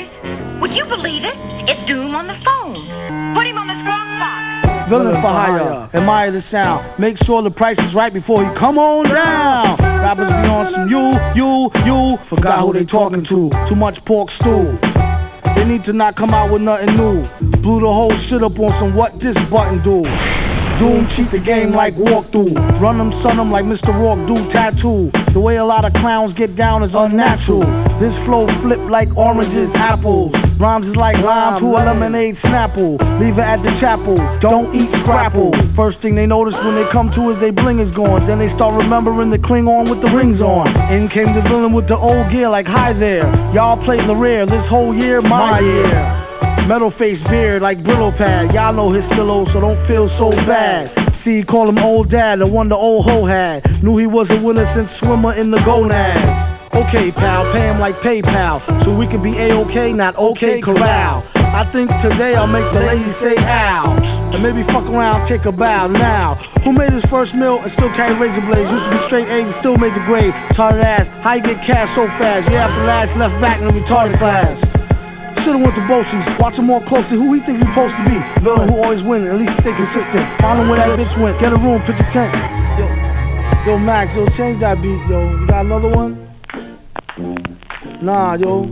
Would you believe it? It's Doom on the phone. Put him on the squawk box. Villain for hire, admire the sound. Make sure the price is right before you come on down. Rappers be on some you, you, you. Forgot who they talking to. Too much pork stew. They need to not come out with nothing new. Blew the whole shit up on some what this button do. Doom cheat the game like walkthrough. Run them, son them like Mr. Roarke do tattoo. The way a lot of clowns get down is unnatural. This flow flip like oranges, apples. Rhymes is like lime to a lemonade snapple. Leave it at the chapel. Don't eat scrapple. First thing they notice when they come to is they bling is gone. Then they start remembering the Klingon with the rings on. In came the villain with the old gear like hi there. Y'all played the rare this whole year, my year. Metal face beard like Brillo pad. Y'all know his still old, so don't feel so bad. See, call him old dad, the one the old hoe had. Knew he was a winner since swimmer in the gonads. Okay, pal, pay him like PayPal, so we can be A-OK, not OK corral. I think today I'll make the ladies say ouch. And maybe fuck around, take a bow now. Who made his first meal and still carry razor blades? Used to be straight A's and still made the grade. Retarded ass, how you get cash so fast? Yeah, after last left back in the retarded class. Should've went to BOCES. Watch him more closely. Who he think he supposed to be? Villain who always win. At least stay consistent. Him where that bitch went. Get a room, pitch a tent. Yo, yo, Max, yo, change that beat, yo. You got another one? Nah, yo.